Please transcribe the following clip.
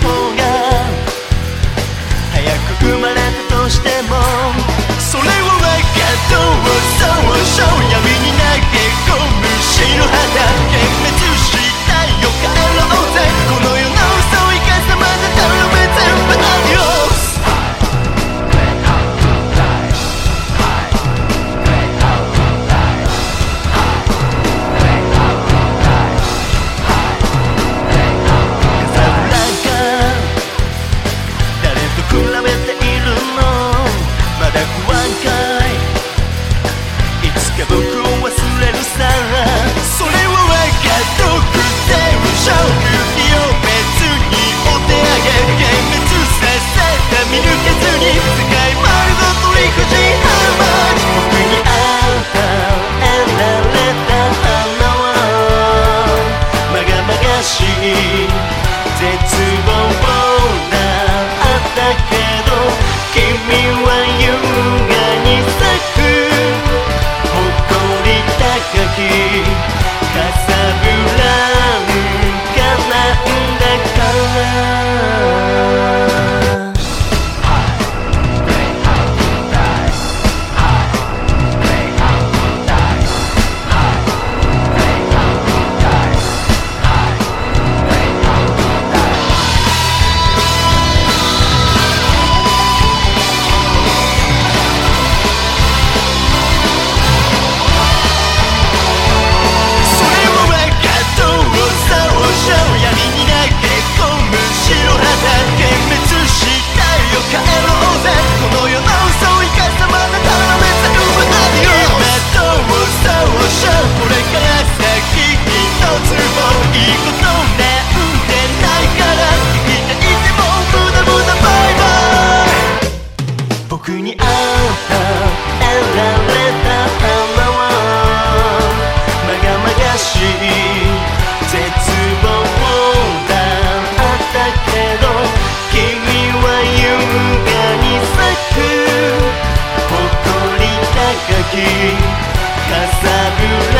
Home. girl. que aqui. Já